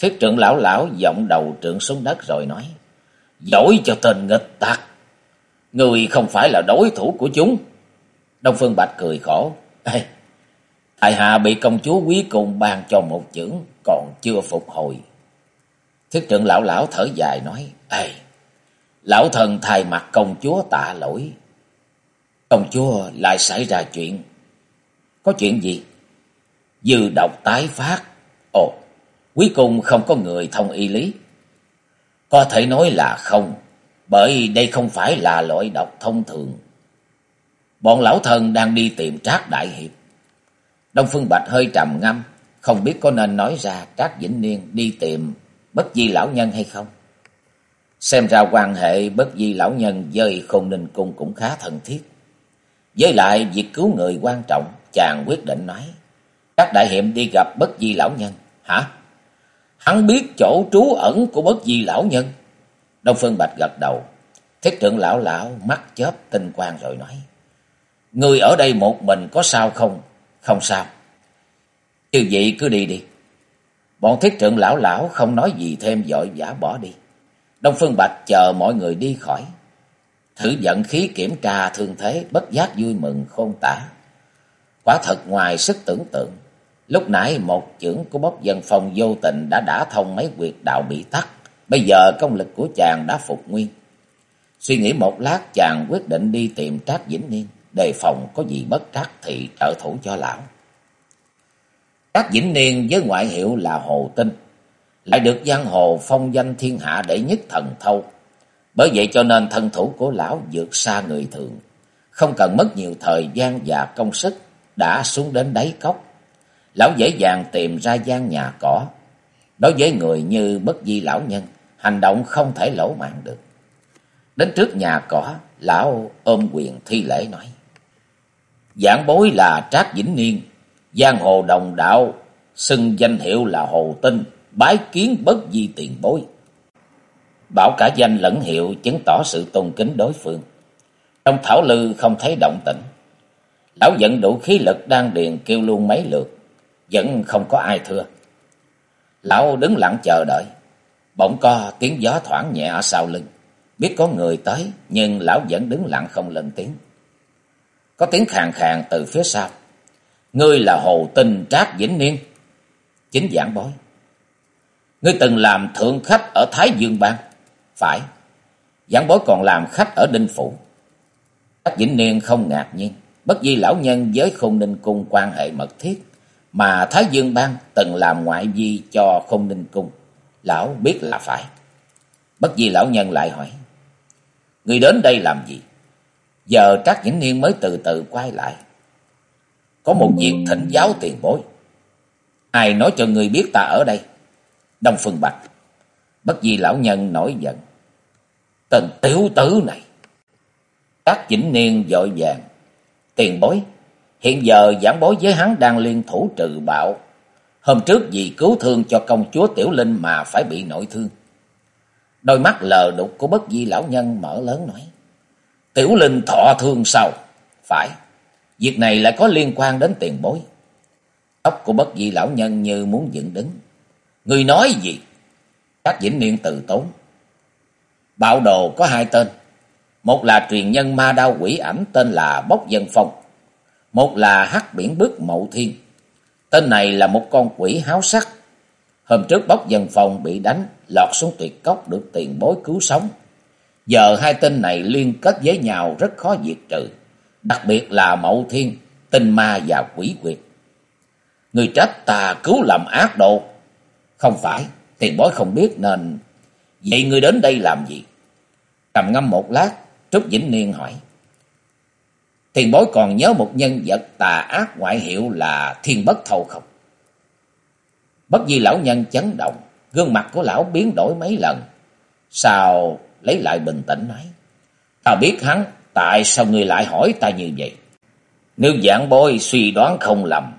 Thiết trưởng lão lão giọng đầu trượng xuống đất rồi nói. Dỗi cho tên nghịch tặc. Người không phải là đối thủ của chúng. Đông Phương Bạch cười khổ. Ê, Tại hạ bị công chúa quý cùng ban cho một chưởng còn chưa phục hồi. Thiết trưởng lão lão thở dài nói. Ê, lão thần thay mặt công chúa tạ lỗi. Công chúa lại xảy ra chuyện. Có chuyện gì? Dư độc tái phát. Ồ, Cuối cùng không có người thông y lý. Có thể nói là không, bởi đây không phải là loại độc thông thường. Bọn lão thần đang đi tìm Trác Đại Hiệp. Đông Phương Bạch hơi trầm ngâm, không biết có nên nói ra Trác Vĩnh Niên đi tìm bất di lão nhân hay không. Xem ra quan hệ bất di lão nhân với khôn ninh cung cũng khá thân thiết. Với lại việc cứu người quan trọng, chàng quyết định nói. Trác Đại Hiệp đi gặp bất di lão nhân, hả? Hắn biết chỗ trú ẩn của bất di lão nhân. Đông Phương Bạch gật đầu. Thiết trưởng lão lão mắt chớp tinh quang rồi nói. Người ở đây một mình có sao không? Không sao. Chư vị cứ đi đi. Bọn thiết trưởng lão lão không nói gì thêm dội giả bỏ đi. Đông Phương Bạch chờ mọi người đi khỏi. Thử giận khí kiểm tra thương thế, bất giác vui mừng khôn tả. Quả thật ngoài sức tưởng tượng. Lúc nãy một chưởng của bốc dân phòng vô tình đã đả thông mấy quyệt đạo bị tắt. Bây giờ công lực của chàng đã phục nguyên. Suy nghĩ một lát, chàng quyết định đi tìm Trác Vĩnh Niên. Đề phòng có gì bất trắc thì trợ thủ cho lão. Trác Vĩnh Niên với ngoại hiệu là Hồ Tinh. Lại được giang hồ phong danh thiên hạ để nhất thần thâu. Bởi vậy cho nên thân thủ của lão vượt xa người thường. Không cần mất nhiều thời gian và công sức đã xuống đến đáy cốc lão dễ dàng tìm ra gian nhà cỏ. Đối với người như bất di lão nhân, hành động không thể lỗ mạng được. Đến trước nhà cỏ, lão ôm quyền thi lễ nói. Giảng bối là Trác Vĩnh Niên, giang hồ đồng đạo, xưng danh hiệu là Hồ Tinh, bái kiến bất di tiền bối. Bảo cả danh lẫn hiệu chứng tỏ sự tôn kính đối phương. Trong thảo lư không thấy động tĩnh. Lão giận đủ khí lực đang điền kêu luôn mấy lượt vẫn không có ai thưa. Lão đứng lặng chờ đợi, bỗng co tiếng gió thoảng nhẹ ở sau lưng. Biết có người tới, nhưng lão vẫn đứng lặng không lên tiếng. Có tiếng khàn khàn từ phía sau. Ngươi là Hồ Tinh Trác Vĩnh Niên. Chính giảng bối. Ngươi từng làm thượng khách ở Thái Dương Bang. Phải. Giảng bối còn làm khách ở Đinh Phủ. Trác Vĩnh Niên không ngạc nhiên. Bất di lão nhân với không ninh cung quan hệ mật thiết mà Thái Dương Bang từng làm ngoại vi cho không ninh cung. Lão biết là phải. Bất di lão nhân lại hỏi. Người đến đây làm gì? Giờ Trác Vĩnh Niên mới từ từ quay lại. Có một việc thỉnh giáo tiền bối. Ai nói cho người biết ta ở đây? Đông Phương Bạch. Bất di lão nhân nổi giận. Tên tiểu tử này. Trác Vĩnh Niên dội vàng. Tiền bối Hiện giờ giảng bối với hắn đang liên thủ trừ bạo. Hôm trước vì cứu thương cho công chúa Tiểu Linh mà phải bị nội thương. Đôi mắt lờ đục của bất di lão nhân mở lớn nói. Tiểu Linh thọ thương sao? Phải, việc này lại có liên quan đến tiền bối. Tóc của bất di lão nhân như muốn dựng đứng. Người nói gì? Các vĩnh niên từ tốn. Bạo đồ có hai tên. Một là truyền nhân ma đao quỷ ảnh tên là Bốc Dân Phong. Một là hắc biển bức mậu thiên. Tên này là một con quỷ háo sắc. Hôm trước bóc dân phòng bị đánh, lọt xuống tuyệt cốc được tiền bối cứu sống. Giờ hai tên này liên kết với nhau rất khó diệt trừ. Đặc biệt là mậu thiên, tinh ma và quỷ quyệt. Người trách ta cứu làm ác độ. Không phải, tiền bối không biết nên... Vậy người đến đây làm gì? Trầm ngâm một lát, Trúc Vĩnh Niên hỏi. Tiền bối còn nhớ một nhân vật tà ác ngoại hiệu là Thiên Bất Thâu không? Bất di lão nhân chấn động, Gương mặt của lão biến đổi mấy lần. Sao lấy lại bình tĩnh nói. Ta biết hắn, tại sao người lại hỏi ta như vậy? Nếu dạng bôi suy đoán không lầm,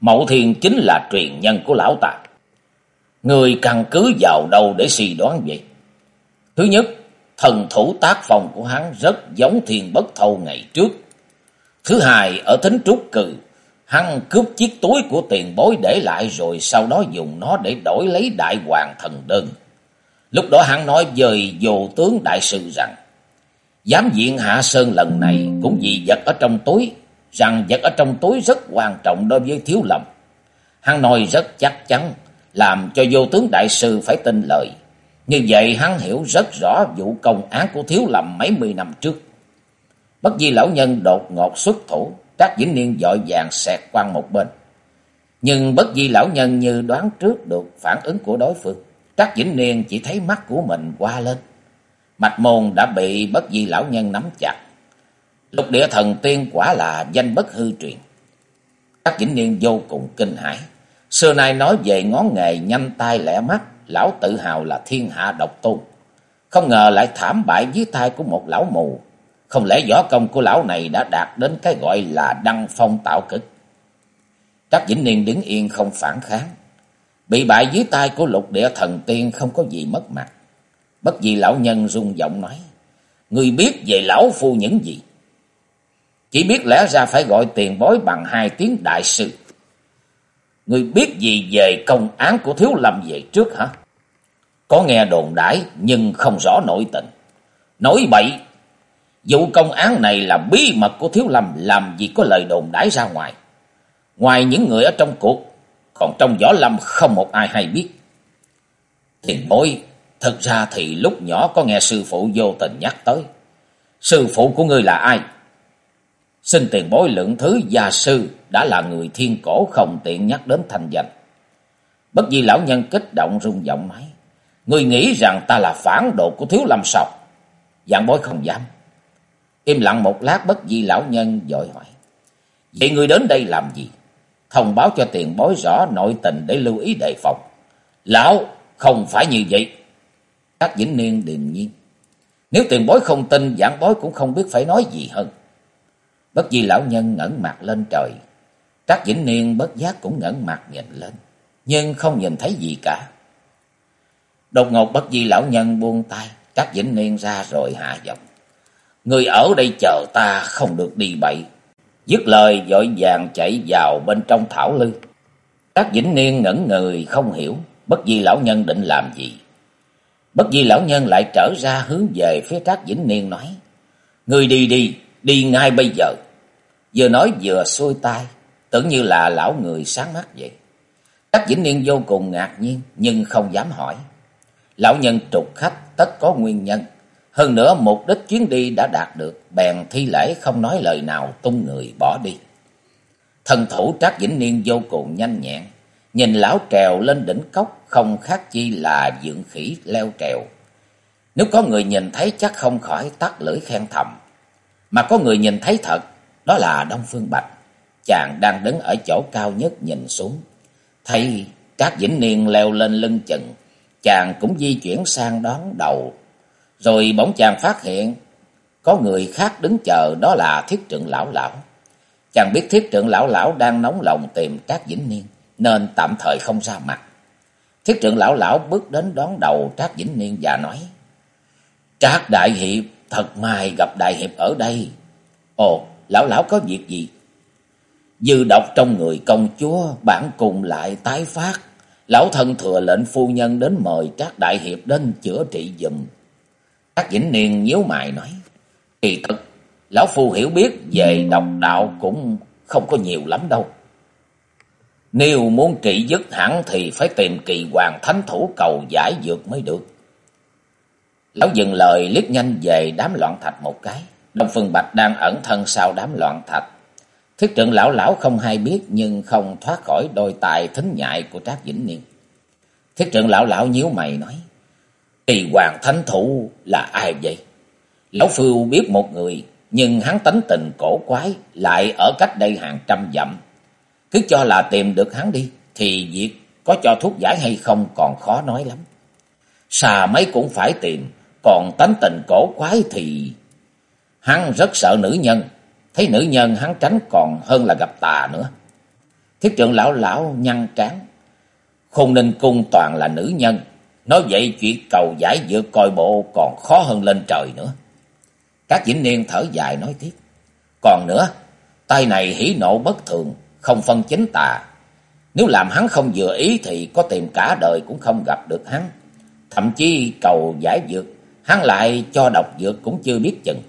Mậu Thiên chính là truyền nhân của lão ta. Người căn cứ vào đâu để suy đoán vậy? Thứ nhất, thần thủ tác phong của hắn rất giống thiên bất thâu ngày trước. Thứ hai, ở thính trúc cừ, hắn cướp chiếc túi của tiền bối để lại rồi sau đó dùng nó để đổi lấy đại hoàng thần đơn. Lúc đó hắn nói với vô tướng đại sư rằng, Giám diện Hạ Sơn lần này cũng vì vật ở trong túi, rằng vật ở trong túi rất quan trọng đối với thiếu lầm. Hắn nói rất chắc chắn, làm cho vô tướng đại sư phải tin lời. Như vậy hắn hiểu rất rõ vụ công án của thiếu lầm mấy mươi năm trước. Bất di lão nhân đột ngột xuất thủ, Trác Vĩnh Niên dội vàng xẹt qua một bên. Nhưng bất di lão nhân như đoán trước được phản ứng của đối phương. Trác Vĩnh Niên chỉ thấy mắt của mình qua lên. Mạch môn đã bị bất di lão nhân nắm chặt. Lục địa thần tiên quả là danh bất hư truyền. Trác Vĩnh Niên vô cùng kinh hãi. Xưa nay nói về ngón nghề nhanh tay lẻ mắt, lão tự hào là thiên hạ độc tôn. Không ngờ lại thảm bại dưới tay của một lão mù. Không lẽ võ công của lão này đã đạt đến cái gọi là đăng phong tạo cực. Trác Vĩnh Niên đứng yên không phản kháng. Bị bại dưới tay của lục địa thần tiên không có gì mất mặt. Bất vì lão nhân rung giọng nói. Người biết về lão phu những gì? Chỉ biết lẽ ra phải gọi tiền bối bằng hai tiếng đại sư. Người biết gì về công án của Thiếu Lâm về trước hả? Có nghe đồn đãi nhưng không rõ nội tình. Nói bậy, vụ công án này là bí mật của Thiếu Lâm làm gì có lời đồn đãi ra ngoài. Ngoài những người ở trong cuộc, còn trong võ lâm không một ai hay biết. Tiền bối, thật ra thì lúc nhỏ có nghe sư phụ vô tình nhắc tới. Sư phụ của ngươi là ai? Xin tiền bối lượng thứ gia sư đã là người thiên cổ không tiện nhắc đến thành danh. Bất di lão nhân kích động rung giọng nói. Người nghĩ rằng ta là phản đồ của thiếu lâm sao? Dạng bối không dám. Im lặng một lát bất di lão nhân dội hỏi. Vậy người đến đây làm gì? Thông báo cho tiền bối rõ nội tình để lưu ý đề phòng. Lão không phải như vậy. Các vĩnh niên điềm nhiên. Nếu tiền bối không tin, giảng bối cũng không biết phải nói gì hơn. Bất di lão nhân ngẩng mặt lên trời. Trác Vĩnh Niên bất giác cũng ngẩng mặt nhìn lên. Nhưng không nhìn thấy gì cả. Đột ngột bất di lão nhân buông tay. Trác Vĩnh Niên ra rồi hạ giọng. Người ở đây chờ ta không được đi bậy. Dứt lời dội vàng chạy vào bên trong thảo lư. các Vĩnh Niên ngẩn người không hiểu. Bất di lão nhân định làm gì. Bất di lão nhân lại trở ra hướng về phía các Vĩnh Niên nói. Người đi đi, đi ngay bây giờ. Vừa nói vừa xuôi tay, tưởng như là lão người sáng mắt vậy. các Vĩnh Niên vô cùng ngạc nhiên, nhưng không dám hỏi. Lão nhân trục khách tất có nguyên nhân. Hơn nữa mục đích chuyến đi đã đạt được, bèn thi lễ không nói lời nào tung người bỏ đi. Thần thủ Trác Vĩnh Niên vô cùng nhanh nhẹn, nhìn lão trèo lên đỉnh cốc không khác chi là dưỡng khỉ leo trèo. Nếu có người nhìn thấy chắc không khỏi tắt lưỡi khen thầm. Mà có người nhìn thấy thật, đó là Đông Phương Bạch. Chàng đang đứng ở chỗ cao nhất nhìn xuống. Thấy trác vĩnh niên leo lên lưng chừng, chàng cũng di chuyển sang đón đầu. Rồi bỗng chàng phát hiện có người khác đứng chờ đó là thiết trượng lão lão. Chàng biết thiết trượng lão lão đang nóng lòng tìm Trác Vĩnh Niên, nên tạm thời không ra mặt. Thiết trượng lão lão bước đến đón đầu Trác Vĩnh Niên và nói, Trác Đại Hiệp, thật may gặp Đại Hiệp ở đây. Ồ, lão lão có việc gì? Dư độc trong người công chúa, bản cùng lại tái phát. Lão thân thừa lệnh phu nhân đến mời Trác Đại Hiệp đến chữa trị dùm. Trác Vĩnh Niên nhíu mày nói, Kỳ thực, lão phu hiểu biết về độc đạo cũng không có nhiều lắm đâu. Nếu muốn trị dứt hẳn thì phải tìm kỳ hoàng thánh thủ cầu giải dược mới được. Lão dừng lời liếc nhanh về đám loạn thạch một cái. Đông Phương Bạch đang ẩn thân sau đám loạn thạch. Thiết trưởng lão lão không hay biết nhưng không thoát khỏi đôi tài thính nhại của Trác Vĩnh Niên. Thiết trưởng lão lão nhíu mày nói. Kỳ hoàng thánh thủ là ai vậy? Lão Phu biết một người nhưng hắn tánh tình cổ quái lại ở cách đây hàng trăm dặm. Cứ cho là tìm được hắn đi thì việc có cho thuốc giải hay không còn khó nói lắm. Xà mấy cũng phải tìm, còn tánh tình cổ quái thì... Hắn rất sợ nữ nhân, thấy nữ nhân hắn tránh còn hơn là gặp tà nữa. Thiết trưởng lão lão nhăn trán, khôn ninh cung toàn là nữ nhân, nói vậy chuyện cầu giải dược coi bộ còn khó hơn lên trời nữa. Các vĩnh niên thở dài nói tiếp. Còn nữa, tay này hỉ nộ bất thường, không phân chính tà. Nếu làm hắn không vừa ý thì có tìm cả đời cũng không gặp được hắn. Thậm chí cầu giải dược, hắn lại cho độc dược cũng chưa biết chừng.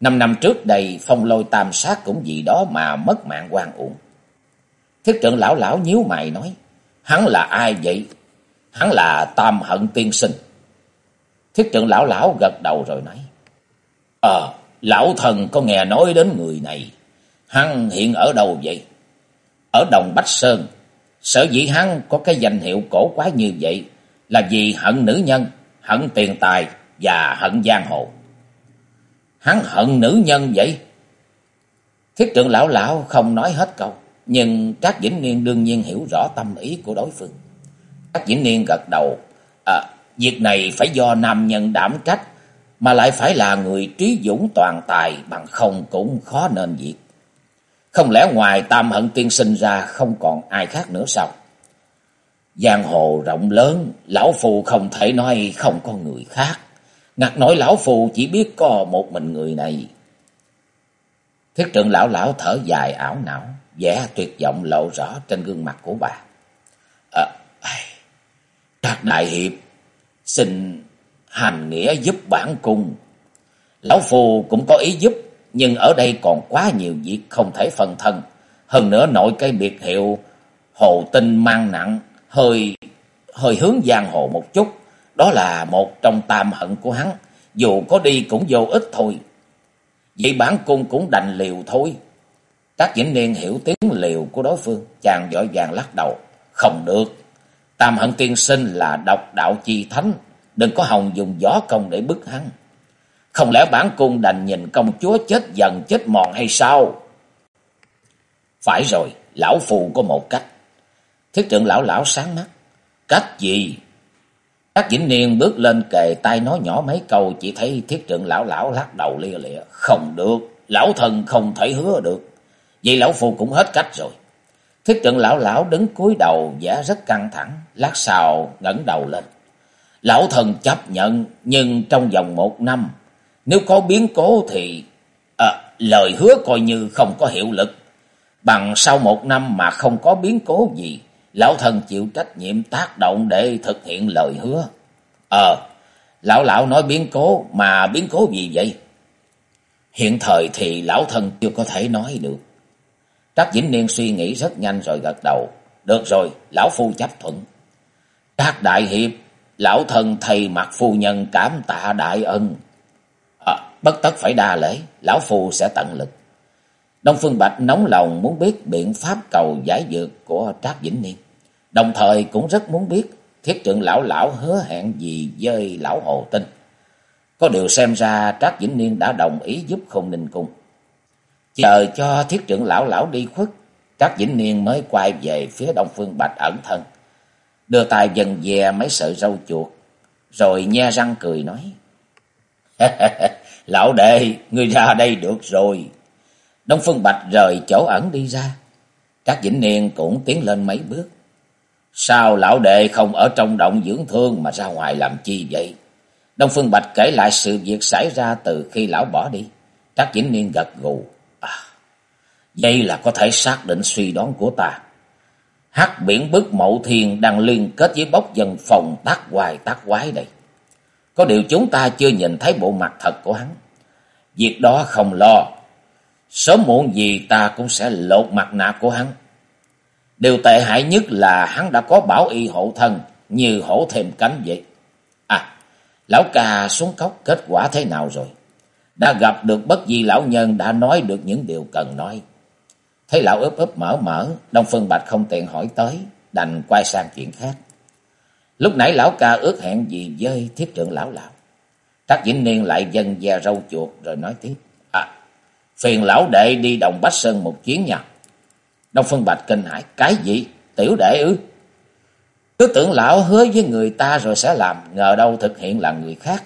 Năm năm trước đây, phong lôi tam sát cũng vì đó mà mất mạng quan uổng. Thiết trưởng lão lão nhíu mày nói, hắn là ai vậy? Hắn là tam hận tiên sinh. Thiết trưởng lão lão gật đầu rồi nói, Ờ, lão thần có nghe nói đến người này. Hắn hiện ở đâu vậy? Ở Đồng Bách Sơn. Sở dĩ hắn có cái danh hiệu cổ quá như vậy là vì hận nữ nhân, hận tiền tài và hận giang hồ. Hắn hận nữ nhân vậy? Thiết trưởng lão lão không nói hết câu, nhưng các Vĩnh Niên đương nhiên hiểu rõ tâm ý của đối phương. Bác Diễn Niên gật đầu, à, việc này phải do nam nhân đảm trách, mà lại phải là người trí dũng toàn tài bằng không cũng khó nên việc. Không lẽ ngoài tam hận tiên sinh ra không còn ai khác nữa sao? Giang hồ rộng lớn, lão phù không thể nói không có người khác. Ngặt nói lão phù chỉ biết có một mình người này. Thiết trưởng lão lão thở dài ảo não, vẻ tuyệt vọng lộ rõ trên gương mặt của bà. Các đại hiệp, xin hành nghĩa giúp bản cung. Lão phù cũng có ý giúp, nhưng ở đây còn quá nhiều việc không thể phân thân. Hơn nữa nội cây biệt hiệu hồ tinh mang nặng, hơi hơi hướng giang hồ một chút. Đó là một trong tam hận của hắn, dù có đi cũng vô ích thôi. Vậy bản cung cũng đành liều thôi. Các vĩnh niên hiểu tiếng liều của đối phương, chàng vội vàng lắc đầu. Không được, tam hận tiên sinh là độc đạo chi thánh, đừng có hòng dùng gió công để bức hắn. Không lẽ bản cung đành nhìn công chúa chết dần chết mòn hay sao? Phải rồi, lão phù có một cách. Thiết trưởng lão lão sáng mắt. Cách gì? Các vĩnh niên bước lên kề tay nói nhỏ mấy câu chỉ thấy thiết trưởng lão lão lắc đầu lia lịa. Không được, lão thần không thể hứa được. Vậy lão phù cũng hết cách rồi. Thiết trưởng lão lão đứng cúi đầu vẻ rất căng thẳng, lát sau ngẩng đầu lên. Lão thần chấp nhận, nhưng trong vòng một năm, nếu có biến cố thì à, lời hứa coi như không có hiệu lực. Bằng sau một năm mà không có biến cố gì, lão thần chịu trách nhiệm tác động để thực hiện lời hứa. Ờ, lão lão nói biến cố, mà biến cố gì vậy? Hiện thời thì lão thần chưa có thể nói được. Trác Vĩnh Niên suy nghĩ rất nhanh rồi gật đầu. Được rồi, lão phu chấp thuận. Trác Đại Hiệp Lão thần thầy mặt phu nhân cảm tạ đại ân. À, bất tất phải đa lễ, lão phu sẽ tận lực. Đông Phương Bạch nóng lòng muốn biết biện pháp cầu giải dược của Trác Vĩnh Niên. Đồng thời cũng rất muốn biết thiết trưởng lão lão hứa hẹn gì với lão Hồ Tinh. Có điều xem ra Trác Vĩnh Niên đã đồng ý giúp không Ninh Cung. Chờ cho thiết trưởng lão lão đi khuất, Trác Vĩnh Niên mới quay về phía Đông Phương Bạch ẩn thân đưa tay dần dè mấy sợi râu chuột, rồi nhe răng cười nói. Lão đệ, ngươi ra đây được rồi. Đông Phương Bạch rời chỗ ẩn đi ra. Các Vĩnh Niên cũng tiến lên mấy bước. Sao lão đệ không ở trong động dưỡng thương mà ra ngoài làm chi vậy? Đông Phương Bạch kể lại sự việc xảy ra từ khi lão bỏ đi. Trác Vĩnh Niên gật gù. À, đây là có thể xác định suy đoán của ta. Hắc biển bức mậu thiền đang liên kết với bốc dân phòng tác hoài tác quái đây. Có điều chúng ta chưa nhìn thấy bộ mặt thật của hắn. Việc đó không lo. Sớm muộn gì ta cũng sẽ lột mặt nạ của hắn. Điều tệ hại nhất là hắn đã có bảo y hộ thân như hổ thêm cánh vậy. À, lão ca xuống cốc kết quả thế nào rồi? Đã gặp được bất di lão nhân đã nói được những điều cần nói. Thấy lão ướp ướp mở mở, Đông Phương Bạch không tiện hỏi tới, đành quay sang chuyện khác. Lúc nãy lão ca ước hẹn gì với thiết trưởng lão lão. Trác Vĩnh Niên lại dân da râu chuột rồi nói tiếp. À, phiền lão đệ đi Đồng Bách Sơn một chuyến nha. Đông Phương Bạch kinh hãi, cái gì? Tiểu đệ ư? Cứ tưởng lão hứa với người ta rồi sẽ làm, ngờ đâu thực hiện là người khác.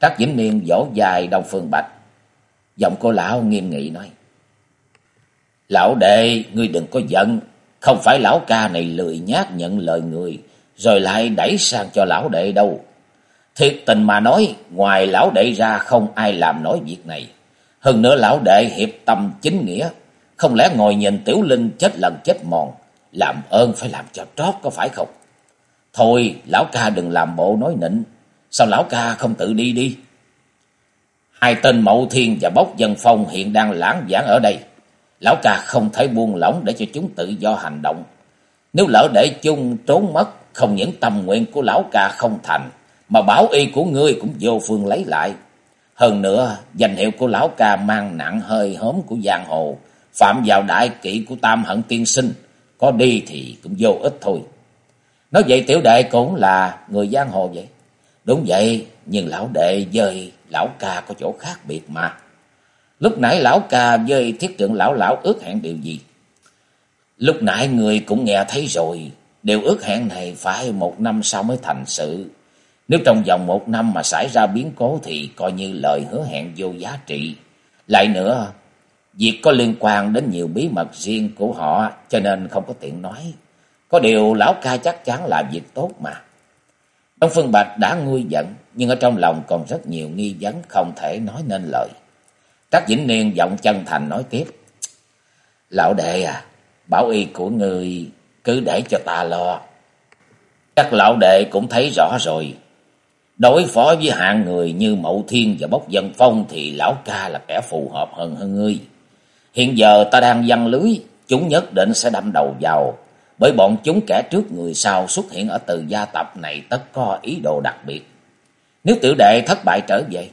Trác Vĩnh Niên vỗ dài Đông Phương Bạch. Giọng cô lão nghiêm nghị nói. Lão đệ, ngươi đừng có giận. Không phải lão ca này lười nhát nhận lời người, rồi lại đẩy sang cho lão đệ đâu. Thiệt tình mà nói, ngoài lão đệ ra không ai làm nổi việc này. Hơn nữa lão đệ hiệp tâm chính nghĩa, không lẽ ngồi nhìn tiểu linh chết lần chết mòn, làm ơn phải làm cho trót có phải không? Thôi, lão ca đừng làm bộ nói nịnh, sao lão ca không tự đi đi? Hai tên Mậu Thiên và Bốc Dân Phong hiện đang lãng giảng ở đây. Lão ca không thể buông lỏng để cho chúng tự do hành động. Nếu lỡ để chung trốn mất, không những tâm nguyện của lão ca không thành, mà bảo y của ngươi cũng vô phương lấy lại. Hơn nữa, danh hiệu của lão ca mang nặng hơi hớm của giang hồ, phạm vào đại kỵ của tam hận tiên sinh, có đi thì cũng vô ích thôi. Nói vậy tiểu đệ cũng là người giang hồ vậy. Đúng vậy, nhưng lão đệ dời lão ca có chỗ khác biệt mà. Lúc nãy lão ca với thiết trưởng lão lão ước hẹn điều gì? Lúc nãy người cũng nghe thấy rồi, điều ước hẹn này phải một năm sau mới thành sự. Nếu trong vòng một năm mà xảy ra biến cố thì coi như lời hứa hẹn vô giá trị. Lại nữa, việc có liên quan đến nhiều bí mật riêng của họ cho nên không có tiện nói. Có điều lão ca chắc chắn là việc tốt mà. Đông Phương Bạch đã nguôi giận, nhưng ở trong lòng còn rất nhiều nghi vấn không thể nói nên lời. Trác Vĩnh Niên giọng chân thành nói tiếp. Lão đệ à, bảo y của người cứ để cho ta lo. các lão đệ cũng thấy rõ rồi. Đối phó với hạng người như Mậu Thiên và Bốc Dân Phong thì lão ca là kẻ phù hợp hơn hơn ngươi. Hiện giờ ta đang văn lưới, chúng nhất định sẽ đâm đầu vào. Bởi bọn chúng kẻ trước người sau xuất hiện ở từ gia tập này tất có ý đồ đặc biệt. Nếu tiểu đệ thất bại trở về,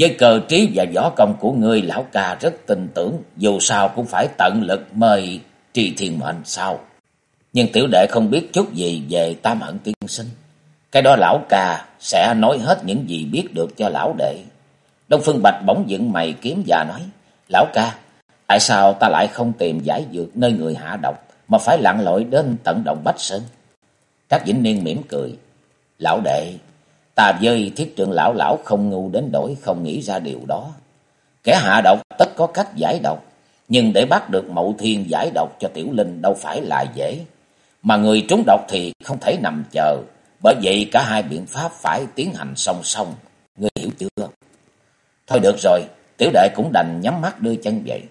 với cờ trí và võ công của ngươi, lão ca rất tin tưởng, dù sao cũng phải tận lực mời trì thiên mệnh sau Nhưng tiểu đệ không biết chút gì về tam hận tiên sinh. Cái đó lão ca sẽ nói hết những gì biết được cho lão đệ. Đông Phương Bạch bỗng dựng mày kiếm và nói, Lão ca, tại sao ta lại không tìm giải dược nơi người hạ độc, mà phải lặn lội đến tận động Bách Sơn? Trác Vĩnh Niên mỉm cười, Lão đệ, ta với thiết trưởng lão lão không ngu đến đổi không nghĩ ra điều đó. Kẻ hạ độc tất có cách giải độc, nhưng để bắt được mậu thiên giải độc cho tiểu linh đâu phải là dễ. Mà người trúng độc thì không thể nằm chờ, bởi vậy cả hai biện pháp phải tiến hành song song, ngươi hiểu chưa? Thôi được rồi, tiểu đệ cũng đành nhắm mắt đưa chân vậy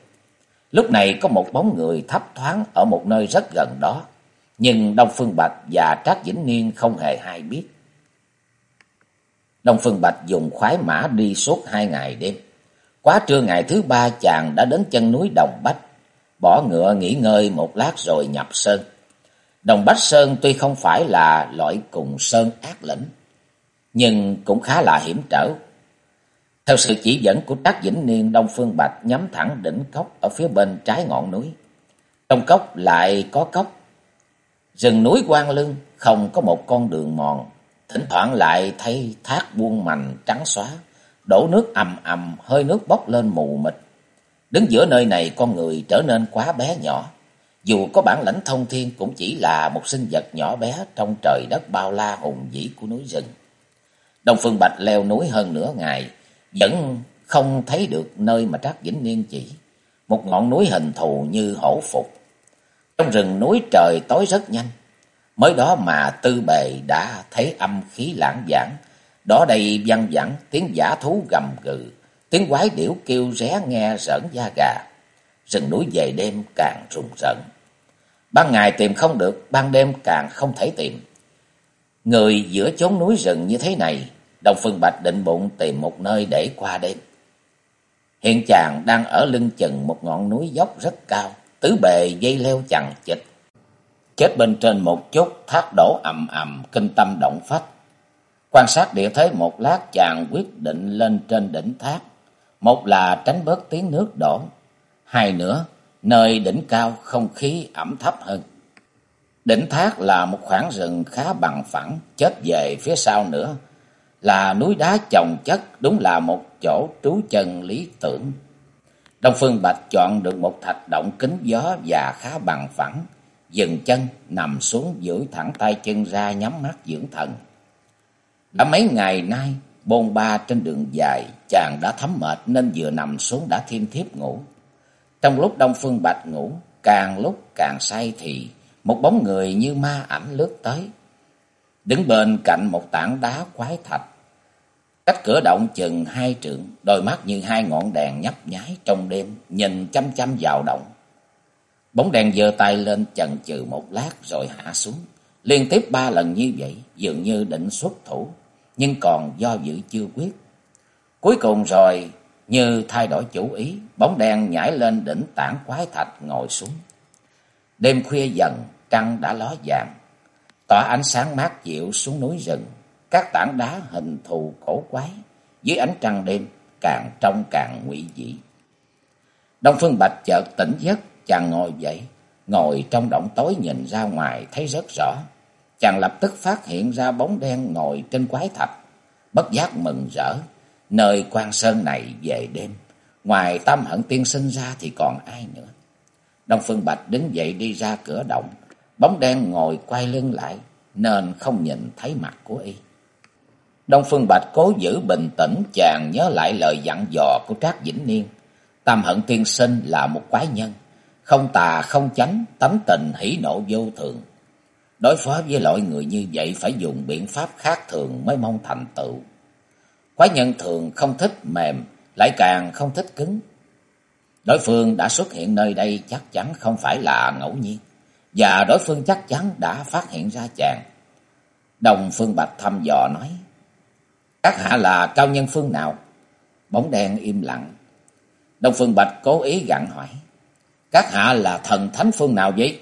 Lúc này có một bóng người thấp thoáng ở một nơi rất gần đó, nhưng Đông Phương Bạch và Trác Vĩnh Niên không hề hay biết. Đông Phương Bạch dùng khoái mã đi suốt hai ngày đêm. Quá trưa ngày thứ ba chàng đã đến chân núi Đồng Bách, bỏ ngựa nghỉ ngơi một lát rồi nhập sơn. Đồng Bách Sơn tuy không phải là loại cùng sơn ác lĩnh, nhưng cũng khá là hiểm trở. Theo sự chỉ dẫn của Trác Vĩnh Niên, Đông Phương Bạch nhắm thẳng đỉnh cốc ở phía bên trái ngọn núi. Trong cốc lại có cốc. Rừng núi quang lưng, không có một con đường mòn. Thỉnh thoảng lại thấy thác buông mành trắng xóa, đổ nước ầm ầm, hơi nước bốc lên mù mịt. Đứng giữa nơi này con người trở nên quá bé nhỏ. Dù có bản lãnh thông thiên cũng chỉ là một sinh vật nhỏ bé trong trời đất bao la hùng vĩ của núi rừng. Đông Phương Bạch leo núi hơn nửa ngày, vẫn không thấy được nơi mà Trác Vĩnh Niên chỉ. Một ngọn núi hình thù như hổ phục. Trong rừng núi trời tối rất nhanh. Mới đó mà tư bề đã thấy âm khí lãng giảng. Đó đây văng vẳng tiếng giả thú gầm gừ, tiếng quái điểu kêu ré nghe rỡn da gà. Rừng núi về đêm càng rùng rợn. Ban ngày tìm không được, ban đêm càng không thể tìm. Người giữa chốn núi rừng như thế này, Đồng Phương Bạch định bụng tìm một nơi để qua đêm. Hiện chàng đang ở lưng chừng một ngọn núi dốc rất cao, tứ bề dây leo chằng chịch, Chết bên trên một chút, thác đổ ầm ầm, kinh tâm động phách. Quan sát địa thế một lát chàng quyết định lên trên đỉnh thác. Một là tránh bớt tiếng nước đổ, hai nữa nơi đỉnh cao không khí ẩm thấp hơn. Đỉnh thác là một khoảng rừng khá bằng phẳng, chết về phía sau nữa là núi đá chồng chất, đúng là một chỗ trú chân lý tưởng. Đông Phương Bạch chọn được một thạch động kính gió và khá bằng phẳng, dừng chân, nằm xuống duỗi thẳng tay chân ra nhắm mắt dưỡng thần. Đã mấy ngày nay, bôn ba trên đường dài, chàng đã thấm mệt nên vừa nằm xuống đã thiêm thiếp ngủ. Trong lúc Đông Phương Bạch ngủ, càng lúc càng say thì một bóng người như ma ảnh lướt tới. Đứng bên cạnh một tảng đá quái thạch. Cách cửa động chừng hai trượng, đôi mắt như hai ngọn đèn nhấp nháy trong đêm, nhìn chăm chăm vào động. Bóng đèn giơ tay lên chần chừ một lát rồi hạ xuống. Liên tiếp ba lần như vậy, dường như định xuất thủ, nhưng còn do dự chưa quyết. Cuối cùng rồi, như thay đổi chủ ý, bóng đen nhảy lên đỉnh tảng quái thạch ngồi xuống. Đêm khuya dần, trăng đã ló dạng, tỏa ánh sáng mát dịu xuống núi rừng. Các tảng đá hình thù cổ quái, dưới ánh trăng đêm càng trong càng nguy dị. Đông Phương Bạch chợt tỉnh giấc, chàng ngồi dậy, ngồi trong động tối nhìn ra ngoài thấy rất rõ. Chàng lập tức phát hiện ra bóng đen ngồi trên quái thạch, bất giác mừng rỡ. Nơi quan sơn này về đêm, ngoài tâm hận tiên sinh ra thì còn ai nữa. Đông Phương Bạch đứng dậy đi ra cửa động, bóng đen ngồi quay lưng lại, nên không nhìn thấy mặt của y. Đông Phương Bạch cố giữ bình tĩnh, chàng nhớ lại lời dặn dò của Trác Vĩnh Niên. Tam hận tiên sinh là một quái nhân, không tà không chánh, tánh tình hỷ nộ vô thường. Đối phó với loại người như vậy phải dùng biện pháp khác thường mới mong thành tựu. Quái nhân thường không thích mềm, lại càng không thích cứng. Đối phương đã xuất hiện nơi đây chắc chắn không phải là ngẫu nhiên, và đối phương chắc chắn đã phát hiện ra chàng. Đồng Phương Bạch thăm dò nói, Các hạ là cao nhân phương nào? Bóng đen im lặng. Đồng Phương Bạch cố ý gặn hỏi, các hạ là thần thánh phương nào vậy?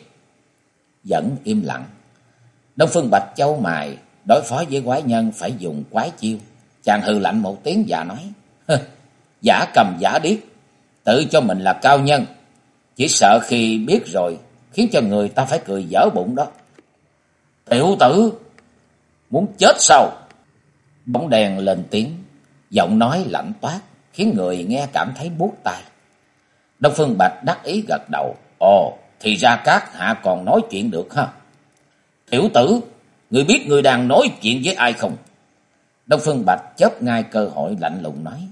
Vẫn im lặng. Đông Phương Bạch châu mài, đối phó với quái nhân phải dùng quái chiêu. Chàng hừ lạnh một tiếng và nói, giả cầm giả điếc, tự cho mình là cao nhân. Chỉ sợ khi biết rồi, khiến cho người ta phải cười dở bụng đó. Tiểu tử, muốn chết sao? Bóng đèn lên tiếng, giọng nói lạnh toát, khiến người nghe cảm thấy buốt tai. Đông Phương Bạch đắc ý gật đầu, ồ, thì ra các hạ còn nói chuyện được ha. Tiểu tử, người biết người đang nói chuyện với ai không? Đông Phương Bạch chớp ngay cơ hội lạnh lùng nói.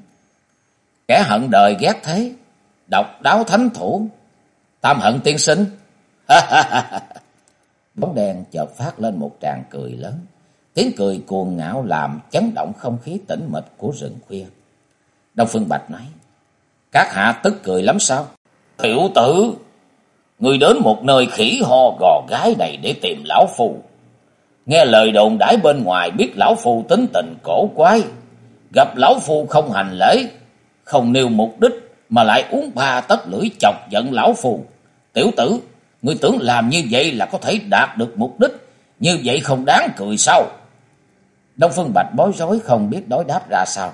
Kẻ hận đời ghét thế, độc đáo thánh thủ, tam hận tiên sinh. Bóng đèn chợt phát lên một tràng cười lớn. Tiếng cười cuồng ngạo làm chấn động không khí tĩnh mịch của rừng khuya. Đông Phương Bạch nói. Các hạ tức cười lắm sao? Tiểu tử, người đến một nơi khỉ ho gò gái này để tìm lão phù. Nghe lời đồn đãi bên ngoài biết lão phù tính tình cổ quái. Gặp lão phù không hành lễ, không nêu mục đích mà lại uống ba tấc lưỡi chọc giận lão phù. Tiểu tử, người tưởng làm như vậy là có thể đạt được mục đích, như vậy không đáng cười sao? Đông Phương Bạch bối rối không biết đối đáp ra sao.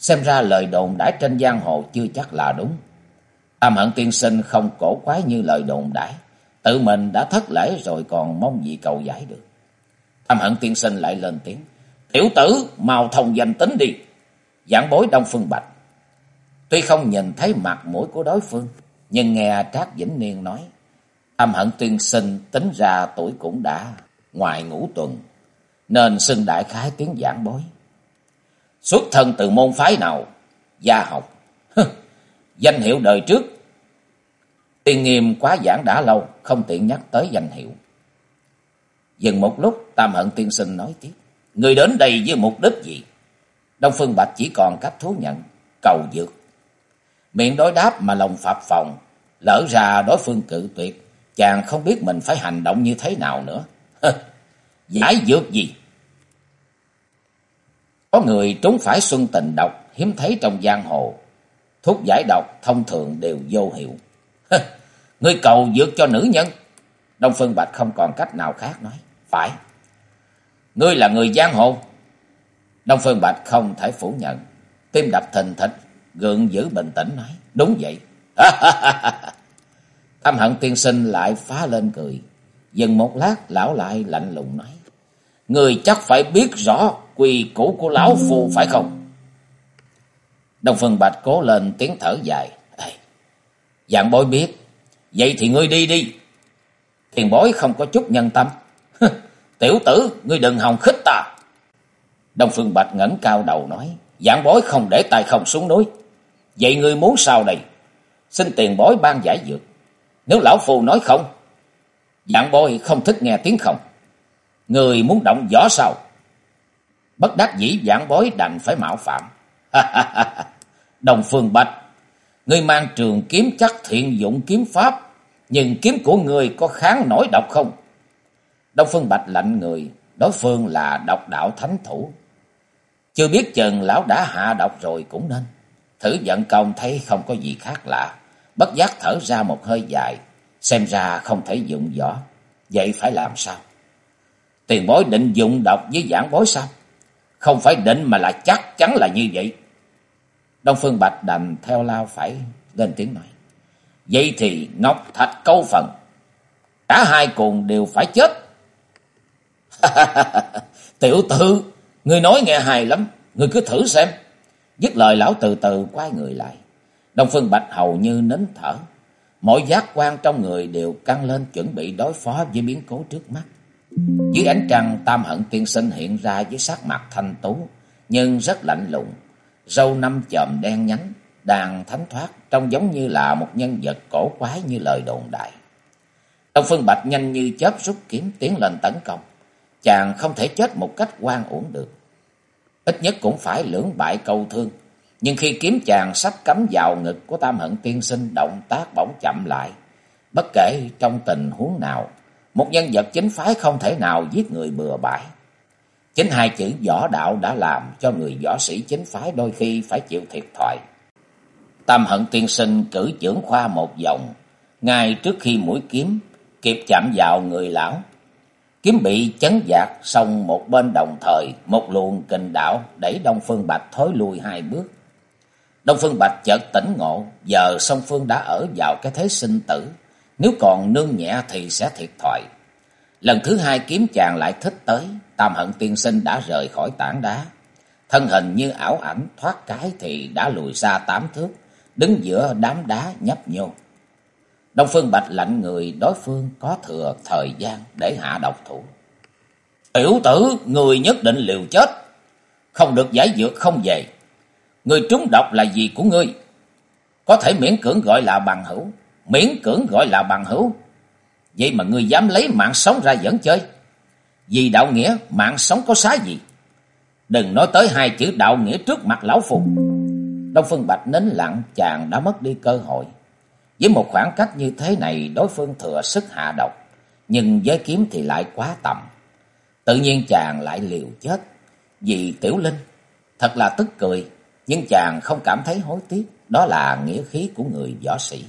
Xem ra lời đồn đãi trên giang hồ chưa chắc là đúng. Tam hận tiên sinh không cổ quái như lời đồn đãi. Tự mình đã thất lễ rồi còn mong gì cầu giải được. Tam hận tiên sinh lại lên tiếng. Tiểu tử, mau thông danh tính đi. Giảng bối Đông Phương Bạch. Tuy không nhìn thấy mặt mũi của đối phương, nhưng nghe Trác Vĩnh Niên nói. Tam hận tiên sinh tính ra tuổi cũng đã ngoài ngũ tuần, nên xưng đại khái tiếng giảng bối. Xuất thân từ môn phái nào? Gia học. danh hiệu đời trước. Tiên nghiêm quá giảng đã lâu, không tiện nhắc tới danh hiệu. Dừng một lúc, Tam Hận Tiên Sinh nói tiếp. Người đến đây với mục đích gì? Đông Phương Bạch chỉ còn cách thú nhận, cầu dược. Miệng đối đáp mà lòng phập phòng, lỡ ra đối phương cự tuyệt, chàng không biết mình phải hành động như thế nào nữa. Giải dược gì? Có người trúng phải xuân tình độc, hiếm thấy trong giang hồ. Thuốc giải độc thông thường đều vô hiệu. Ngươi cầu dược cho nữ nhân. Đông Phương Bạch không còn cách nào khác nói. Phải. Ngươi là người giang hồ. Đông Phương Bạch không thể phủ nhận. Tim đập thình thịch, gượng giữ bình tĩnh nói. Đúng vậy. Thâm hận tiên sinh lại phá lên cười. Dừng một lát, lão lại lạnh lùng nói. Người chắc phải biết rõ quy củ của lão phu phải không? Đông Phương Bạch cố lên tiếng thở dài. Dạng bối biết. Vậy thì ngươi đi đi. Tiền bối không có chút nhân tâm. Tiểu tử, ngươi đừng hòng khích ta. Đông Phương Bạch ngẩng cao đầu nói, dạng bối không để tay không xuống núi. Vậy ngươi muốn sao đây? Xin tiền bối ban giải dược. Nếu lão phù nói không, dạng bối không thích nghe tiếng không. Người muốn động gió sao? Bất đắc dĩ giảng bối đành phải mạo phạm. Đồng Phương Bạch, ngươi mang trường kiếm chắc thiện dụng kiếm pháp, nhưng kiếm của ngươi có kháng nổi độc không? Đông Phương Bạch lạnh người, đối phương là độc đạo thánh thủ. Chưa biết chừng lão đã hạ độc rồi cũng nên. Thử giận công thấy không có gì khác lạ, bất giác thở ra một hơi dài, xem ra không thể dụng võ. Vậy phải làm sao? Tiền bối định dụng độc với giảng bối sao? Không phải định mà là chắc chắn là như vậy. Đông Phương Bạch đành theo lao phải lên tiếng nói. Vậy thì Ngọc Thạch câu phần. Cả hai cùng đều phải chết. Tiểu tử, người nói nghe hài lắm. Người cứ thử xem. Dứt lời lão từ từ quay người lại. Đông Phương Bạch hầu như nín thở. Mọi giác quan trong người đều căng lên chuẩn bị đối phó với biến cố trước mắt. Dưới ánh trăng tam hận tiên sinh hiện ra với sắc mặt thanh tú, nhưng rất lạnh lùng, râu năm chòm đen nhánh, đang thánh thoát, trông giống như là một nhân vật cổ quái như lời đồn đại. Đông Phương Bạch nhanh như chớp rút kiếm tiến lên tấn công. Chàng không thể chết một cách quan uổng được. Ít nhất cũng phải lưỡng bại câu thương. Nhưng khi kiếm chàng sắp cắm vào ngực của tam hận tiên sinh động tác bỗng chậm lại. Bất kể trong tình huống nào, một nhân vật chính phái không thể nào giết người bừa bãi. Chính hai chữ võ đạo đã làm cho người võ sĩ chính phái đôi khi phải chịu thiệt thòi. Tam hận tiên sinh cử trưởng khoa một vòng, ngay trước khi mũi kiếm kịp chạm vào người lão. Kiếm bị chấn giạc xong một bên đồng thời, một luồng kình đạo đẩy Đông Phương Bạch thối lui hai bước. Đông Phương Bạch chợt tỉnh ngộ, giờ song phương đã ở vào cái thế sinh tử, nếu còn nương nhẹ thì sẽ thiệt thòi. Lần thứ hai kiếm chàng lại thích tới, tam hận tiên sinh đã rời khỏi tảng đá. Thân hình như ảo ảnh thoát cái thì đã lùi xa tám thước, đứng giữa đám đá nhấp nhô. Đông Phương Bạch lạnh người đối phương có thừa thời gian để hạ độc thủ. Tiểu tử, người nhất định liều chết. Không được giải dược không về. Người trúng độc là gì của ngươi? Có thể miễn cưỡng gọi là bằng hữu. Miễn cưỡng gọi là bằng hữu. Vậy mà ngươi dám lấy mạng sống ra dẫn chơi. Vì đạo nghĩa, mạng sống có xá gì? Đừng nói tới hai chữ đạo nghĩa trước mặt lão phù. Đông Phương Bạch nín lặng, chàng đã mất đi cơ hội. Với một khoảng cách như thế này, đối phương thừa sức hạ độc. Nhưng với kiếm thì lại quá tầm. Tự nhiên chàng lại liều chết. Vì Tiểu Linh, thật là tức cười. Nhưng chàng không cảm thấy hối tiếc. Đó là nghĩa khí của người võ sĩ.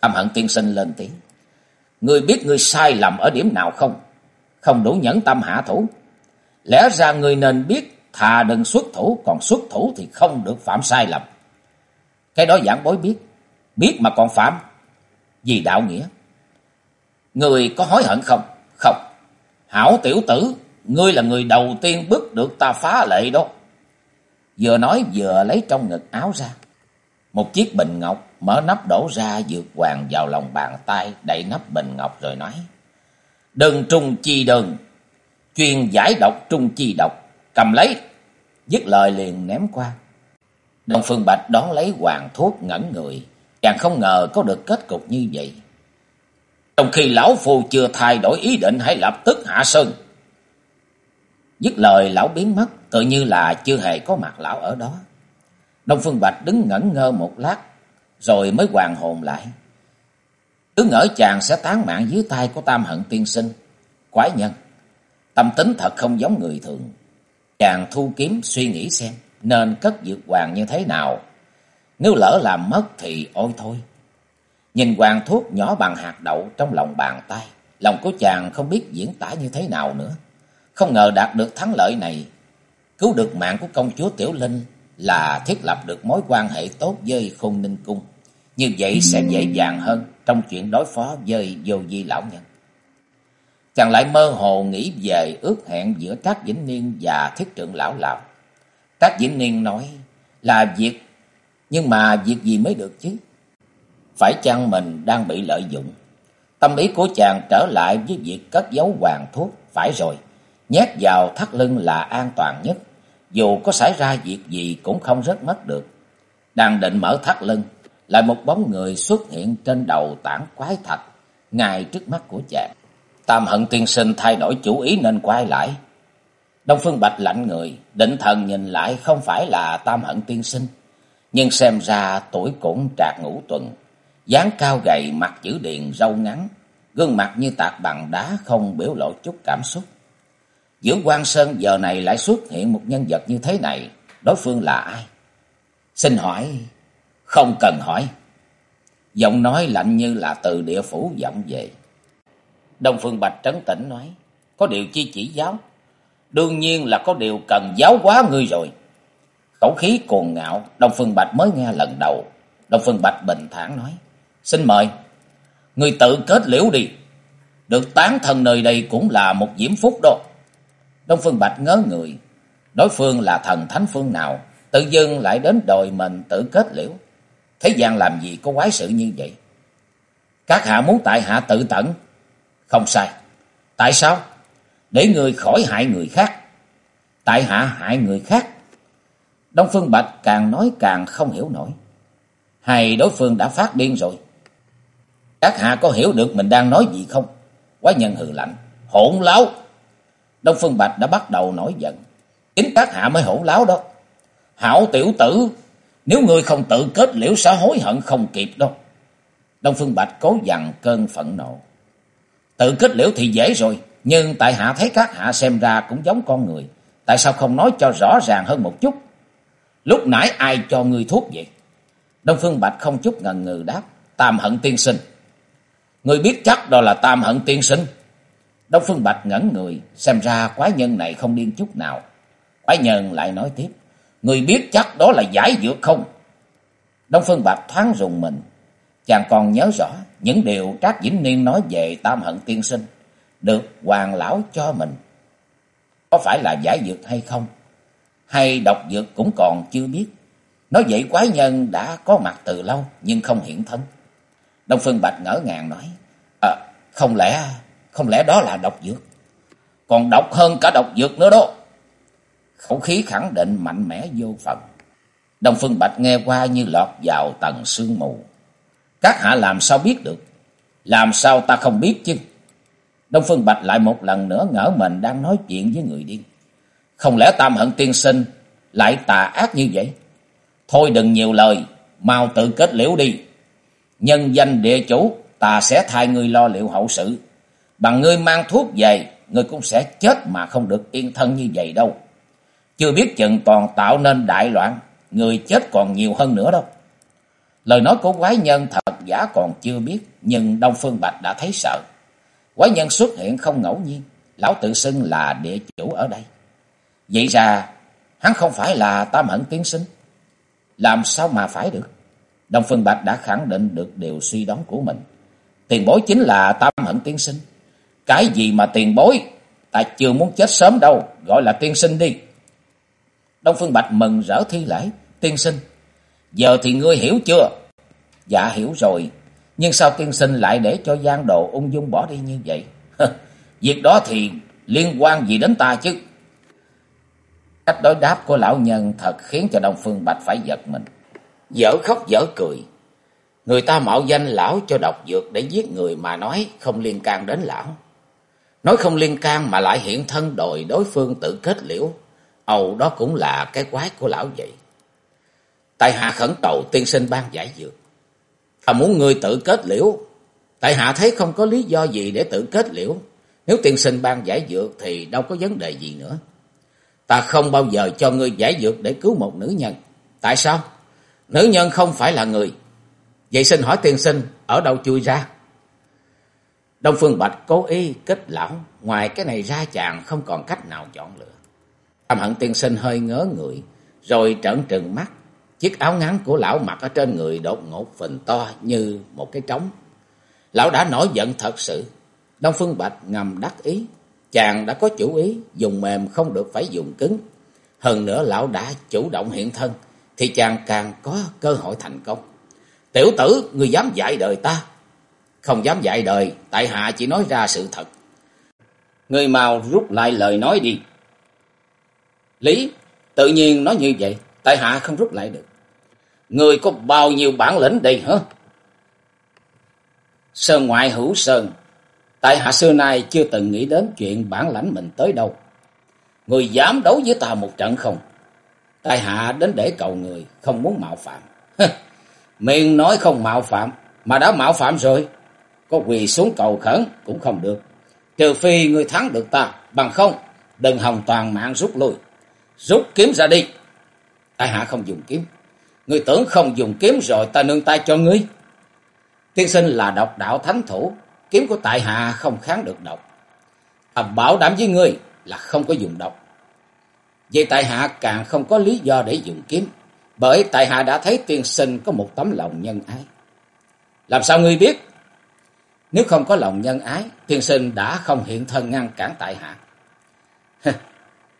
Âm hận tiên sinh lên tiếng. Ngươi biết ngươi sai lầm ở điểm nào không? Không đủ nhẫn tâm hạ thủ. Lẽ ra ngươi nên biết thà đừng xuất thủ, còn xuất thủ thì không được phạm sai lầm. Cái đó giảng bối biết, biết mà còn phạm. Vì đạo nghĩa. Ngươi có hối hận không? Không. Hảo tiểu tử, ngươi là người đầu tiên bước được ta phá lệ đó. Vừa nói vừa lấy trong ngực áo ra. Một chiếc bình ngọc mở nắp đổ ra dược hoàng vào lòng bàn tay đậy nắp bình ngọc rồi nói. Đừng trung chi đừng, chuyên giải độc trung chi độc, cầm lấy. Dứt lời liền ném qua. Đồng Phương Bạch đón lấy hoàng thuốc ngẩn người, chàng không ngờ có được kết cục như vậy. Trong khi lão phù chưa thay đổi ý định hãy lập tức hạ sơn. Dứt lời lão biến mất, tự như là chưa hề có mặt lão ở đó. Đông Phương Bạch đứng ngẩn ngơ một lát, rồi mới hoàn hồn lại. Cứ ngỡ chàng sẽ tán mạng dưới tay của tam hận tiên sinh. Quái nhân, tâm tính thật không giống người thường. Chàng thu kiếm suy nghĩ xem nên cất dược hoàng như thế nào. Nếu lỡ làm mất thì ôi thôi. Nhìn hoàng thuốc nhỏ bằng hạt đậu trong lòng bàn tay. Lòng của chàng không biết diễn tả như thế nào nữa. Không ngờ đạt được thắng lợi này. Cứu được mạng của công chúa Tiểu Linh là thiết lập được mối quan hệ tốt với khung ninh cung. Như vậy sẽ dễ dàng hơn trong chuyện đối phó với vô di lão nhân. Chàng lại mơ hồ nghĩ về ước hẹn giữa Trác Vĩnh Niên và thiết trưởng lão lão. Trác Vĩnh Niên nói là việc, nhưng mà việc gì mới được chứ? Phải chăng mình đang bị lợi dụng? Tâm ý của chàng trở lại với việc cất giấu hoàng thuốc, phải rồi. Nhét vào thắt lưng là an toàn nhất, dù có xảy ra việc gì cũng không rớt mất được. Đang định mở thắt lưng, lại một bóng người xuất hiện trên đầu tảng quái thạch, ngay trước mắt của chàng. Tam hận tiên sinh thay đổi chủ ý nên quay lại. Đông Phương Bạch lạnh người, định thần nhìn lại không phải là tam hận tiên sinh. Nhưng xem ra tuổi cũng trạc ngũ tuần, dáng cao gầy, mặt chữ điền, râu ngắn, gương mặt như tạc bằng đá không biểu lộ chút cảm xúc. Giữa quan Sơn giờ này lại xuất hiện một nhân vật như thế này, đối phương là ai? Xin hỏi, không cần hỏi. Giọng nói lạnh như là từ địa phủ vọng về. Đông Phương Bạch trấn tĩnh nói, có điều chi chỉ giáo? Đương nhiên là có điều cần giáo quá ngươi rồi. Khẩu khí cuồng ngạo, Đông Phương Bạch mới nghe lần đầu. Đông Phương Bạch bình thản nói, xin mời, ngươi tự kết liễu đi. Được tán thần nơi đây cũng là một diễm phúc đó. Đông Phương Bạch ngớ người, đối phương là thần thánh phương nào, tự dưng lại đến đòi mình tự kết liễu. Thế gian làm gì có quái sự như vậy? Các hạ muốn tại hạ tự tận? Không sai. Tại sao? Để người khỏi hại người khác. Tại hạ hại người khác. Đông Phương Bạch càng nói càng không hiểu nổi. Hay đối phương đã phát điên rồi? Các hạ có hiểu được mình đang nói gì không? Quái nhân hừ lạnh. Hỗn láo! Đông Phương Bạch đã bắt đầu nổi giận. Chính các hạ mới hổ láo đó. Hảo tiểu tử, nếu ngươi không tự kết liễu sẽ hối hận không kịp đâu. Đông Phương Bạch cố dằn cơn phẫn nộ. Tự kết liễu thì dễ rồi, nhưng tại hạ thấy các hạ xem ra cũng giống con người. Tại sao không nói cho rõ ràng hơn một chút? Lúc nãy ai cho ngươi thuốc vậy? Đông Phương Bạch không chút ngần ngừ đáp. Tam hận tiên sinh. Ngươi biết chắc đó là tam hận tiên sinh. Đông Phương Bạch ngẩn người, xem ra quái nhân này không điên chút nào. Quái nhân lại nói tiếp. Người biết chắc đó là giải dược không? Đông Phương Bạch thoáng rùng mình. Chàng còn nhớ rõ những điều Trác Vĩnh Niên nói về tam hận tiên sinh. Được hoàng lão cho mình. Có phải là giải dược hay không? Hay độc dược cũng còn chưa biết. Nói vậy quái nhân đã có mặt từ lâu nhưng không hiện thân. Đông Phương Bạch ngỡ ngàng nói. À, không lẽ, không lẽ đó là độc dược? Còn độc hơn cả độc dược nữa đó. Khẩu khí khẳng định mạnh mẽ vô phần. Đông Phương Bạch nghe qua như lọt vào tầng sương mù. Các hạ làm sao biết được? Làm sao ta không biết chứ? Đông Phương Bạch lại một lần nữa ngỡ mình đang nói chuyện với người điên. Không lẽ tam hận tiên sinh lại tà ác như vậy? Thôi đừng nhiều lời, mau tự kết liễu đi. Nhân danh địa chủ, ta sẽ thay ngươi lo liệu hậu sự. Bằng ngươi mang thuốc về, ngươi cũng sẽ chết mà không được yên thân như vậy đâu. Chưa biết chừng còn tạo nên đại loạn, người chết còn nhiều hơn nữa đâu. Lời nói của quái nhân thật giả còn chưa biết, nhưng Đông Phương Bạch đã thấy sợ. Quái nhân xuất hiện không ngẫu nhiên, lão tự xưng là địa chủ ở đây. Vậy ra, hắn không phải là tam hận tiến sinh. Làm sao mà phải được? Đông Phương Bạch đã khẳng định được điều suy đoán của mình. Tiền bối chính là tam hận tiến sinh. Cái gì mà tiền bối? Ta chưa muốn chết sớm đâu, gọi là tiên sinh đi. Đông Phương Bạch mừng rỡ thi lễ. Tiên sinh, giờ thì ngươi hiểu chưa? Dạ hiểu rồi. Nhưng sao tiên sinh lại để cho gian đồ ung dung bỏ đi như vậy? Việc đó thì liên quan gì đến ta chứ? Cách đối đáp của lão nhân thật khiến cho Đông Phương Bạch phải giật mình. Dở khóc dở cười. Người ta mạo danh lão cho độc dược để giết người mà nói không liên can đến lão. Nói không liên can mà lại hiện thân đòi đối phương tự kết liễu. Âu đó cũng là cái quái của lão vậy. Tại hạ khẩn cầu tiên sinh ban giải dược. Ta muốn người tự kết liễu. Tại hạ thấy không có lý do gì để tự kết liễu. Nếu tiên sinh ban giải dược thì đâu có vấn đề gì nữa. Ta không bao giờ cho ngươi giải dược để cứu một nữ nhân. Tại sao? Nữ nhân không phải là người. Vậy xin hỏi tiên sinh, ở đâu chui ra? Đông Phương Bạch cố ý kết lão. Ngoài cái này ra chàng không còn cách nào chọn lựa. Tam hận tiên sinh hơi ngớ người, rồi trợn trừng mắt. Chiếc áo ngắn của lão mặc ở trên người đột ngột phình to như một cái trống. Lão đã nổi giận thật sự. Đông Phương Bạch ngầm đắc ý. Chàng đã có chủ ý, dùng mềm không được phải dùng cứng. Hơn nữa lão đã chủ động hiện thân, thì chàng càng có cơ hội thành công. Tiểu tử, người dám dạy đời ta. Không dám dạy đời, tại hạ chỉ nói ra sự thật. Người mau rút lại lời nói đi. Lý, tự nhiên nói như vậy, tại hạ không rút lại được. Người có bao nhiêu bản lĩnh đây hả? Sơn ngoại hữu sơn, tại hạ xưa nay chưa từng nghĩ đến chuyện bản lãnh mình tới đâu. Người dám đấu với ta một trận không? Tại hạ đến để cầu người, không muốn mạo phạm. Miệng nói không mạo phạm, mà đã mạo phạm rồi. Có quỳ xuống cầu khẩn cũng không được. Trừ phi người thắng được ta, bằng không, đừng hòng toàn mạng rút lui. Rút kiếm ra đi. Tại hạ không dùng kiếm. Người tưởng không dùng kiếm rồi ta nương tay cho ngươi. Tiên sinh là độc đạo thánh thủ, kiếm của tại hạ không kháng được độc. Ta bảo đảm với ngươi là không có dùng độc. Vậy tại hạ càng không có lý do để dùng kiếm, bởi tại hạ đã thấy tiên sinh có một tấm lòng nhân ái. Làm sao ngươi biết? Nếu không có lòng nhân ái, tiên sinh đã không hiện thân ngăn cản tại hạ.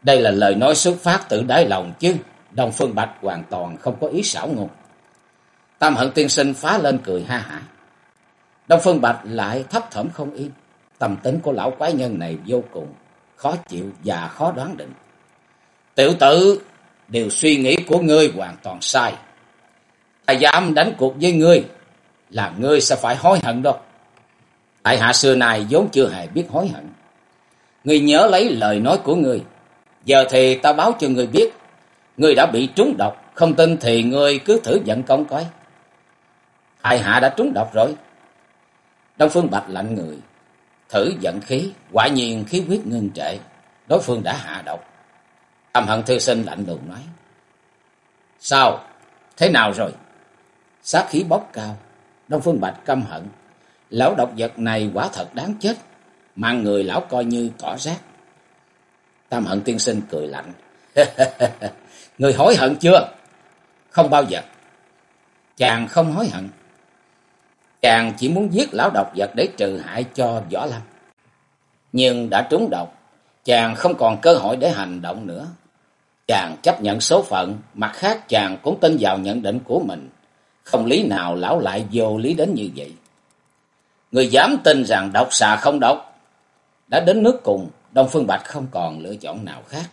Đây là lời nói xuất phát từ đáy lòng chứ. đông Phương Bạch hoàn toàn không có ý xảo ngôn. Tam hận tiên sinh phá lên cười ha hả. Đông Phương Bạch lại thấp thỏm không yên. Tâm tính của lão quái nhân này vô cùng khó chịu và khó đoán định. Tiểu tử, điều suy nghĩ của ngươi hoàn toàn sai. Ta dám đánh cuộc với ngươi, là ngươi sẽ phải hối hận đâu. Tại hạ xưa nay vốn chưa hề biết hối hận. Ngươi nhớ lấy lời nói của ngươi. Giờ thì ta báo cho ngươi biết, ngươi đã bị trúng độc, không tin thì ngươi cứ thử giận công coi. Tại hạ đã trúng độc rồi. Đông Phương Bạch lạnh người, thử giận khí, quả nhiên khí huyết ngưng trệ, đối phương đã hạ độc. Âm hận thư sinh lạnh lùng nói. Sao? Thế nào rồi? Sát khí bốc cao, Đông Phương Bạch căm hận. Lão độc vật này quả thật đáng chết, mang người lão coi như cỏ rác. Tam hận tiên sinh cười lạnh. người hối hận chưa? Không bao giờ. Chàng không hối hận. Chàng chỉ muốn giết lão độc vật để trừ hại cho Võ Lâm. Nhưng đã trúng độc, chàng không còn cơ hội để hành động nữa. Chàng chấp nhận số phận, mặt khác chàng cũng tin vào nhận định của mình. Không lý nào lão lại vô lý đến như vậy. Người dám tin rằng độc xà không độc. Đã đến nước cùng, Đông Phương Bạch không còn lựa chọn nào khác.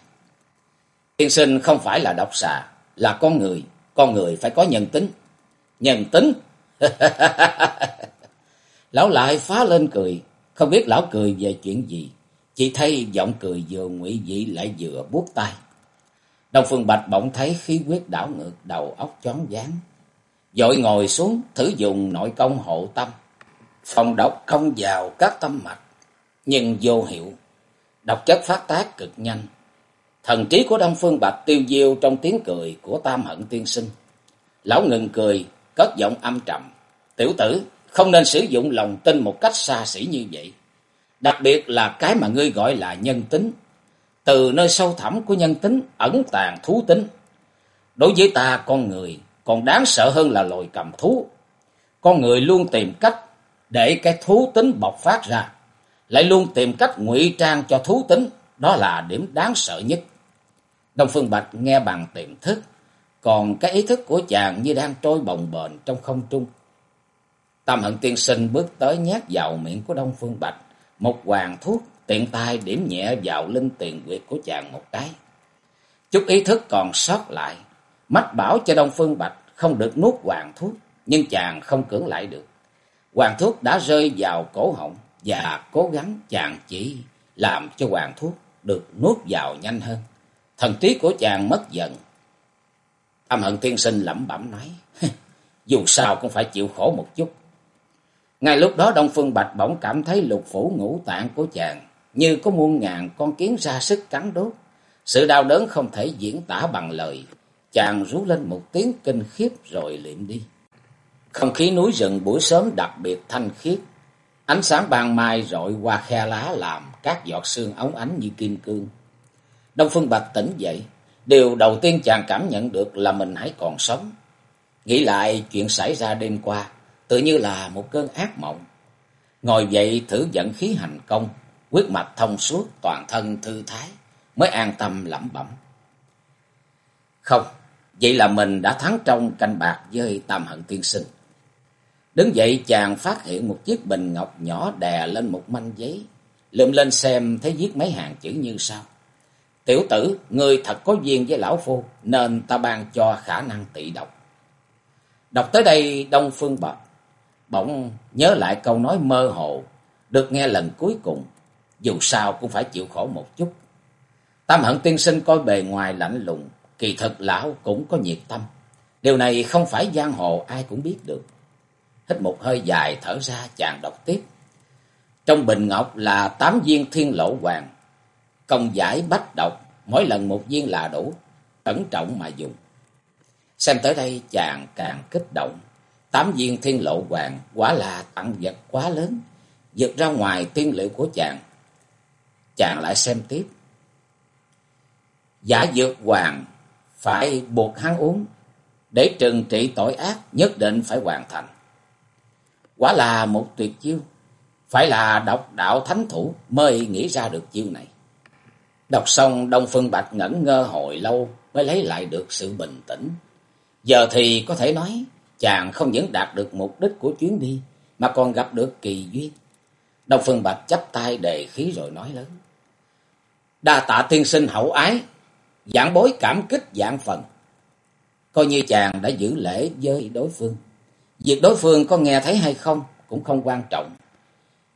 Tiên sinh không phải là độc xà, là con người. Con người phải có nhân tính. Nhân tính? lão lại phá lên cười. Không biết lão cười về chuyện gì. Chỉ thấy giọng cười vừa ngụy dị lại vừa buốt tay. Đông Phương Bạch bỗng thấy khí huyết đảo ngược đầu óc chón váng. Dội ngồi xuống thử dùng nội công hộ tâm. Phòng độc không vào các tâm mạch. Nhưng vô hiệu. Độc chất phát tác cực nhanh. Thần trí của Đông Phương Bạch tiêu diêu trong tiếng cười của Tam Hận Tiên Sinh. Lão ngừng cười, cất giọng âm trầm. Tiểu tử, không nên sử dụng lòng tin một cách xa xỉ như vậy. Đặc biệt là cái mà ngươi gọi là nhân tính. Từ nơi sâu thẳm của nhân tính ẩn tàng thú tính. Đối với ta con người còn đáng sợ hơn là loài cầm thú. Con người luôn tìm cách để cái thú tính bộc phát ra. Lại luôn tìm cách ngụy trang cho thú tính. Đó là điểm đáng sợ nhất. Đông Phương Bạch nghe bằng tiềm thức. Còn cái ý thức của chàng như đang trôi bồng bềnh trong không trung. Tam hận tiên sinh bước tới nhét vào miệng của Đông Phương Bạch. Một hoàng thuốc, tiện tay điểm nhẹ vào linh tiền quyệt của chàng một cái. Chút ý thức còn sót lại. Mách bảo cho Đông Phương Bạch không được nuốt hoàng thuốc. Nhưng chàng không cưỡng lại được. Hoàng thuốc đã rơi vào cổ họng. Và cố gắng chàng chỉ làm cho hoàng thuốc được nuốt vào nhanh hơn. Thần trí của chàng mất dần. Âm hận tiên sinh lẩm bẩm nói. Dù sao cũng phải chịu khổ một chút. Ngay lúc đó Đông Phương Bạch bỗng cảm thấy lục phủ ngũ tạng của chàng như có muôn ngàn con kiến ra sức cắn đốt. Sự đau đớn không thể diễn tả bằng lời. Chàng rú lên một tiếng kinh khiếp rồi liệm đi. Không khí núi rừng buổi sớm đặc biệt thanh khiết. Ánh sáng ban mai rọi qua khe lá làm các giọt sương ống ánh như kim cương. Đông Phương Bạch tỉnh dậy. Điều đầu tiên chàng cảm nhận được là mình hãy còn sống. Nghĩ lại chuyện xảy ra đêm qua, tự như là một cơn ác mộng. Ngồi dậy thử dẫn khí hành công, quyết mạch thông suốt, toàn thân thư thái, mới an tâm lẩm bẩm. Không, vậy là mình đã thắng trong canh bạc với tam hận tiên sinh. Đứng dậy chàng phát hiện một chiếc bình ngọc nhỏ đè lên một manh giấy. Lượm lên xem thấy viết mấy hàng chữ như sau. Tiểu tử, người thật có duyên với lão phu, nên ta ban cho khả năng tị độc. Đọc tới đây Đông Phương Bạch, bỗng nhớ lại câu nói mơ hồ, được nghe lần cuối cùng, dù sao cũng phải chịu khổ một chút. Tam hận tiên sinh coi bề ngoài lạnh lùng, kỳ thực lão cũng có nhiệt tâm. Điều này không phải giang hồ ai cũng biết được. Hít một hơi dài thở ra chàng đọc tiếp. Trong bình ngọc là tám viên thiên lộ hoàng. Công giải bách độc, mỗi lần một viên là đủ, cẩn trọng mà dùng. Xem tới đây chàng càng kích động. Tám viên thiên lộ hoàng quả là tặng vật quá lớn, vượt ra ngoài tiên liệu của chàng. Chàng lại xem tiếp. Giả dược hoàng phải buộc hắn uống, để trừng trị tội ác nhất định phải hoàn thành. Quả là một tuyệt chiêu, phải là độc đạo thánh thủ mới nghĩ ra được chiêu này. Đọc xong Đông Phương Bạch ngẩn ngơ hồi lâu mới lấy lại được sự bình tĩnh. Giờ thì có thể nói chàng không những đạt được mục đích của chuyến đi mà còn gặp được kỳ duyên. Đông Phương Bạch chắp tay đề khí rồi nói lớn. Đa tạ tiên sinh hậu ái, giảng bối cảm kích dạng phần. Coi như chàng đã giữ lễ với đối phương. Việc đối phương có nghe thấy hay không cũng không quan trọng.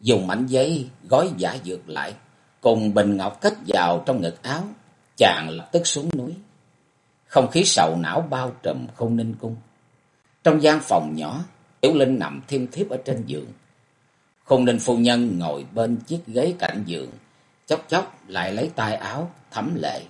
Dùng mảnh giấy gói giả dược lại, cùng bình ngọc cất vào trong ngực áo, chàng lập tức xuống núi. Không khí sầu não bao trùm không ninh cung. Trong gian phòng nhỏ, Tiểu Linh nằm thiêm thiếp ở trên giường. Khung ninh phu nhân ngồi bên chiếc ghế cạnh giường, chốc chốc lại lấy tay áo, thấm lệ.